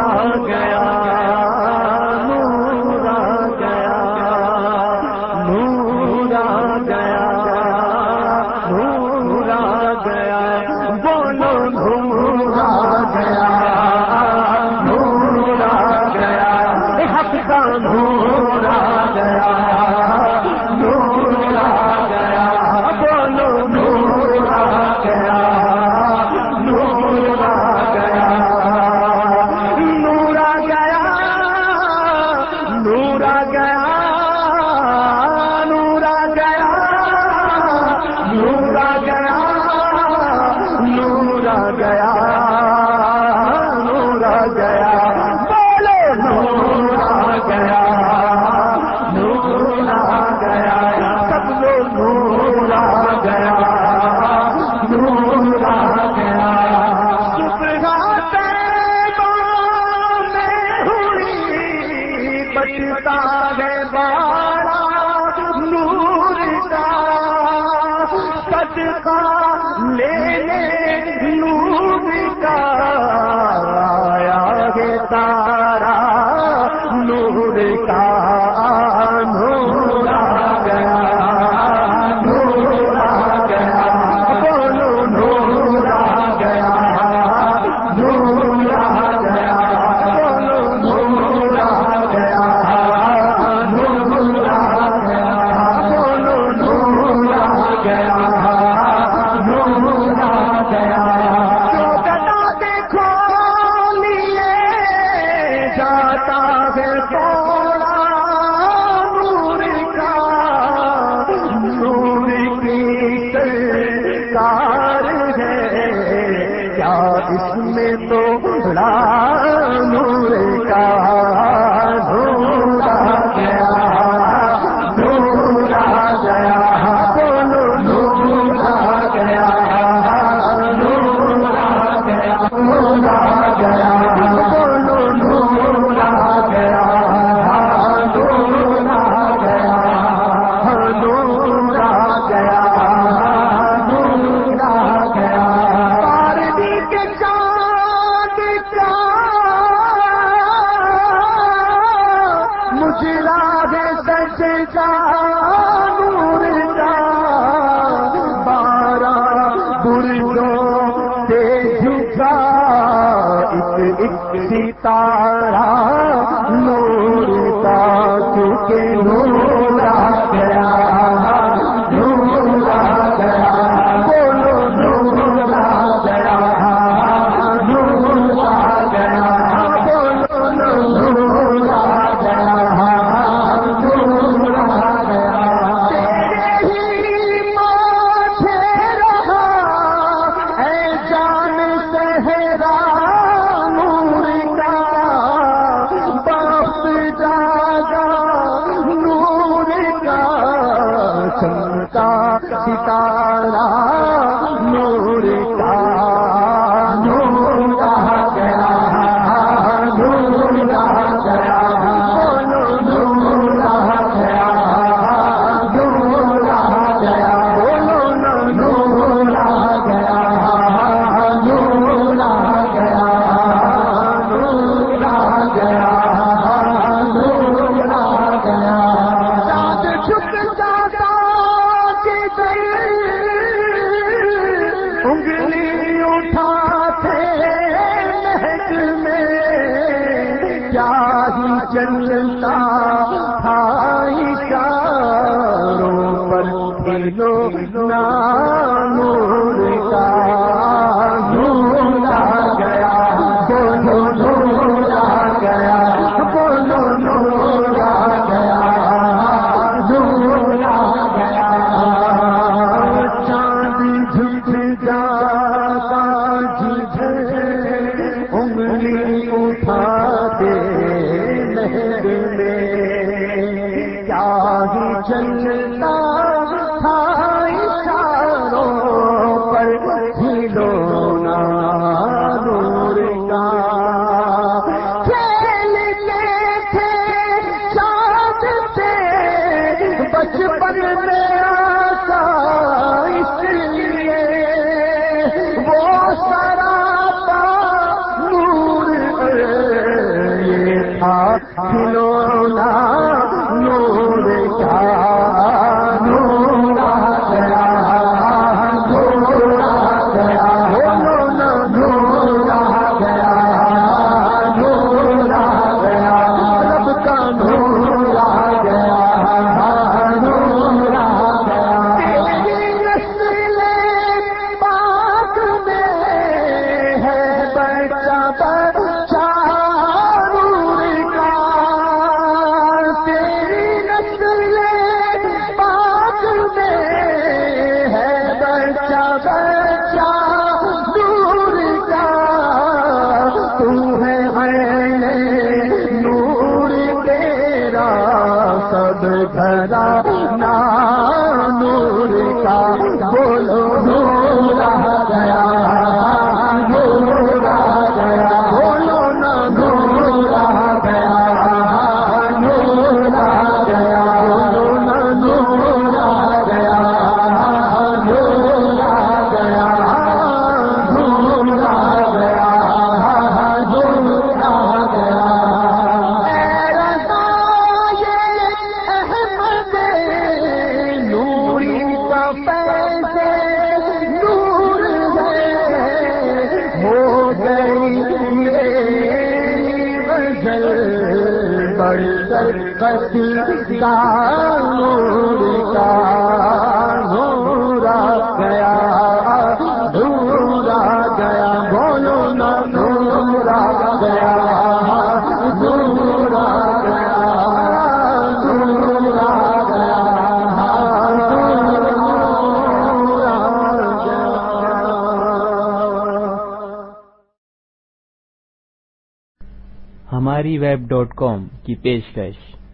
چلا گیا۔ کا لینے آیا ہے تارا نور کا جاتا ہے نور کا، نور کی کار ہے۔ کیا اس میں تو بڑا نور کا دھولا گیا؟ دھولا گیا۔ بولو دھولا گیا۔ دھولا گیا۔ ستارہ نور کا چکے نور کا ستارہ نور کا جلتا تھا اشاروں پر کھیلو نور کا جھولا گیا، بولو جھولا گیا، بولو ڈھونڈا گیا، جھولا گیا۔ چاند جھٹ جا بچپن میرا تھا گھر کر بدل کا بہاری ویب ڈاٹ کام کی پیشکش۔